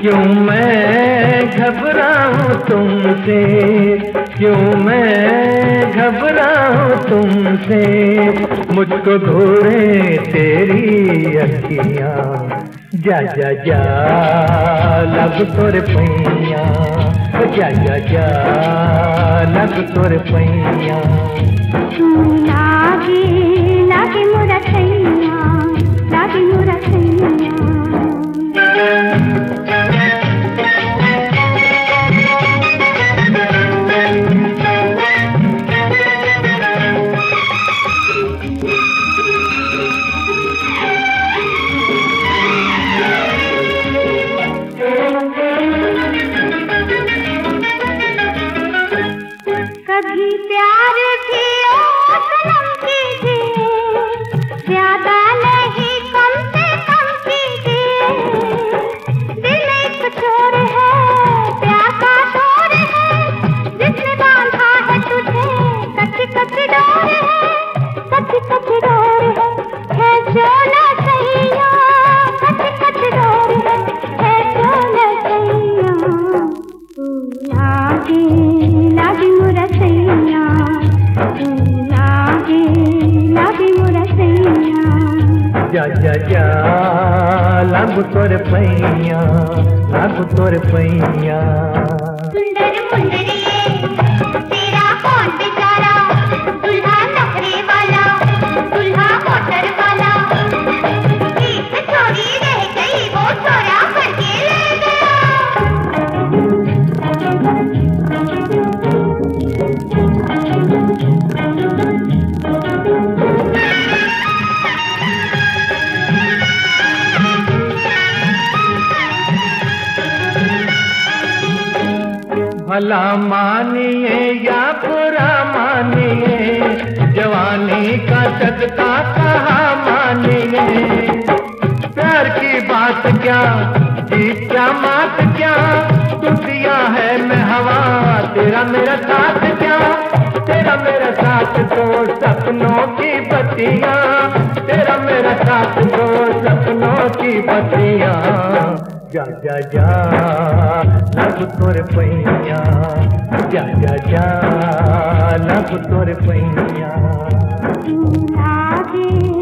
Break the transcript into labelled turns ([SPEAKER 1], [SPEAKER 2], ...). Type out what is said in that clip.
[SPEAKER 1] क्यों मैं घबराऊं तुमसे? क्यों मैं घबराऊं तुमसे? मुझको घोरे तेरी अखियाँ जा जा जा लब तोर पैया। जा जा जा। लब तुर पैया।
[SPEAKER 2] कभी प्यार किया सनम कीजिए ज़्यादा
[SPEAKER 1] जा जा जा। लब तोर पैया लब तोर पैया।
[SPEAKER 2] सुंदर मुंदरिए तेरा कौन
[SPEAKER 1] भला मानिए, या बुरा मानिए, जवानी का सदका कहा मानिए। प्यार की बात क्या, जीत क्या, मात क्या दिया है मैं हवा, तेरा मेरा साथ क्या? तेरा मेरा साथ तो सपनों की बत्तियाँ, तेरा मेरा साथ तो सपनों की बत्तियाँ। जा जा जा लब तोर पैया। जा जा जा लब तोर पैया।
[SPEAKER 2] लागे